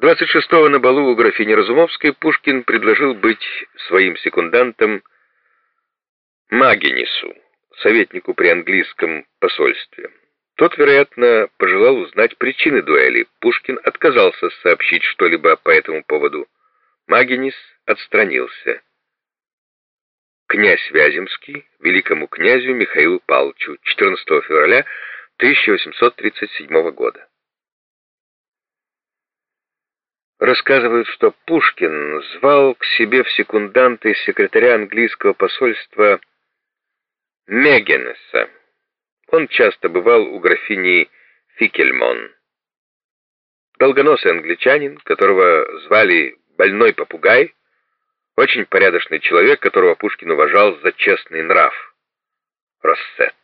26-го на балу у графини Разумовской Пушкин предложил быть своим секундантом Магенису, советнику при английском посольстве. Тот, вероятно, пожелал узнать причины дуэли. Пушкин отказался сообщить что-либо по этому поводу. Магенис отстранился. Князь Вяземский великому князю Михаилу Павловичу 14 февраля 1837 года. Рассказывают, что Пушкин звал к себе в секунданты секретаря английского посольства Мегенеса. Он часто бывал у графини Фикельмон. Долгоносый англичанин, которого звали Больной Попугай, очень порядочный человек, которого Пушкин уважал за честный нрав. Россет.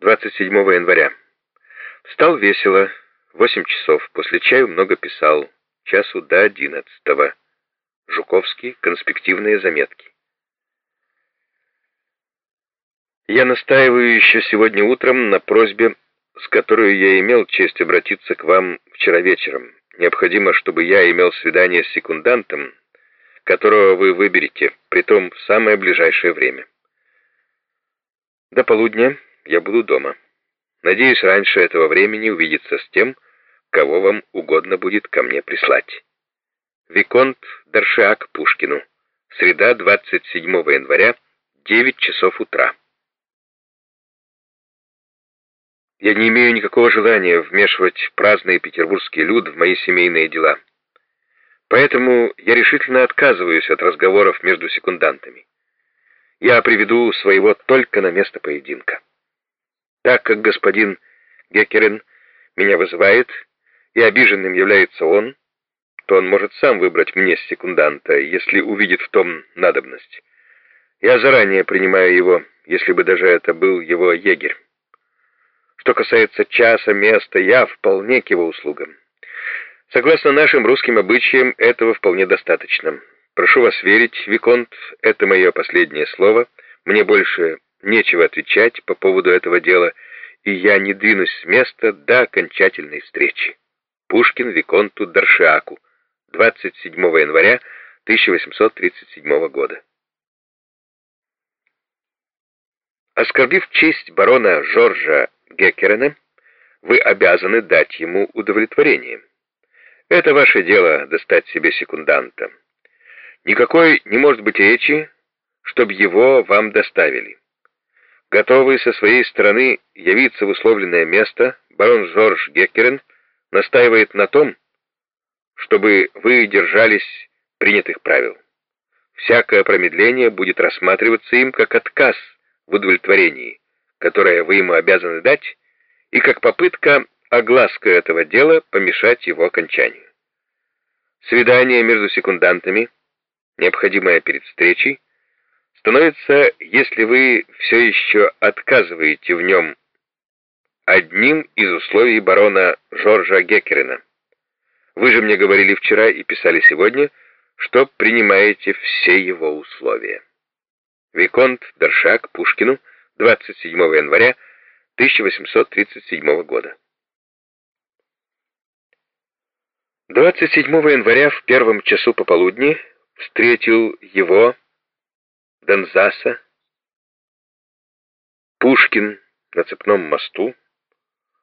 27 января. Встал весело, 8 часов, после чаю много писал, часу до 11 -го. Жуковский, конспективные заметки. Я настаиваю еще сегодня утром на просьбе, с которой я имел честь обратиться к вам вчера вечером. Необходимо, чтобы я имел свидание с секундантом, которого вы выберете, притом в самое ближайшее время. До полудня я буду дома. Надеюсь, раньше этого времени увидеться с тем, кого вам угодно будет ко мне прислать. Виконт Даршиак Пушкину. Среда, 27 января, 9 часов утра. Я не имею никакого желания вмешивать праздный петербургский люд в мои семейные дела. Поэтому я решительно отказываюсь от разговоров между секундантами. Я приведу своего только на место поединка. Так как господин Геккерен меня вызывает, и обиженным является он, то он может сам выбрать мне секунданта, если увидит в том надобность. Я заранее принимаю его, если бы даже это был его егерь. Что касается часа, места, я вполне к его услугам. Согласно нашим русским обычаям, этого вполне достаточно. Прошу вас верить, Виконт, это мое последнее слово. Мне больше нечего отвечать по поводу этого дела, и я не двинусь с места до окончательной встречи. Пушкин Виконту Даршиаку, 27 января 1837 года. Оскорбив честь барона Жоржа Геккерена, вы обязаны дать ему удовлетворение. Это ваше дело достать себе секунданта. Никакой не может быть речи, чтобы его вам доставили. Готовый со своей стороны явиться в условленное место, барон Жорж Геккерен настаивает на том, чтобы вы держались принятых правил. Всякое промедление будет рассматриваться им как отказ в удовлетворении, которое вы ему обязаны дать, и как попытка огласка этого дела помешать его окончанию. Свидание между секундантами, необходимое перед встречей, становится, если вы все еще отказываете в нем одним из условий барона Жоржа Геккерена. Вы же мне говорили вчера и писали сегодня, что принимаете все его условия. Виконт Даршак Пушкину, 27 января 1837 года. 27 января в первом часу пополудни встретил его, Донзаса, Пушкин на цепном мосту,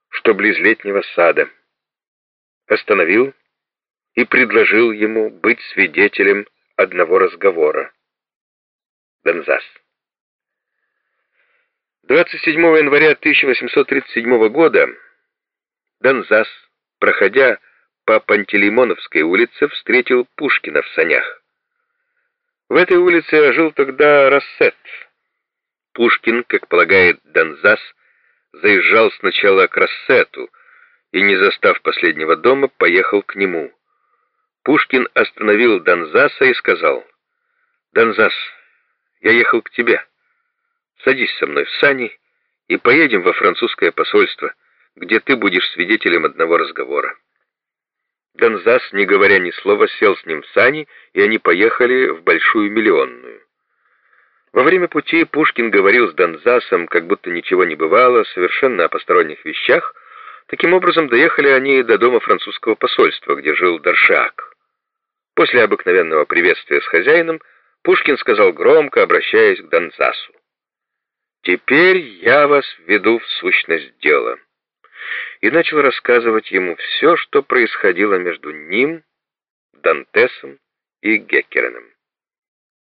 что близ летнего сада, остановил и предложил ему быть свидетелем одного разговора. Донзас. 27 января 1837 года Донзас, проходя по Пантелеймоновской улице, встретил Пушкина в санях. В этой улице жил тогда Рассет. Пушкин, как полагает Донзас, заезжал сначала к Рассету и, не застав последнего дома, поехал к нему. Пушкин остановил Донзаса и сказал, «Донзас, я ехал к тебе». Садись со мной в сани и поедем во французское посольство, где ты будешь свидетелем одного разговора. Донзас, не говоря ни слова, сел с ним в сани, и они поехали в Большую Миллионную. Во время пути Пушкин говорил с Донзасом, как будто ничего не бывало, совершенно о посторонних вещах, Таким образом, доехали они до дома французского посольства, где жил Даршак. После обыкновенного приветствия с хозяином Пушкин сказал громко, обращаясь к Донцасу. «Теперь я вас введу в сущность дела» и начал рассказывать ему все, что происходило между ним, Дантесом и Геккереном.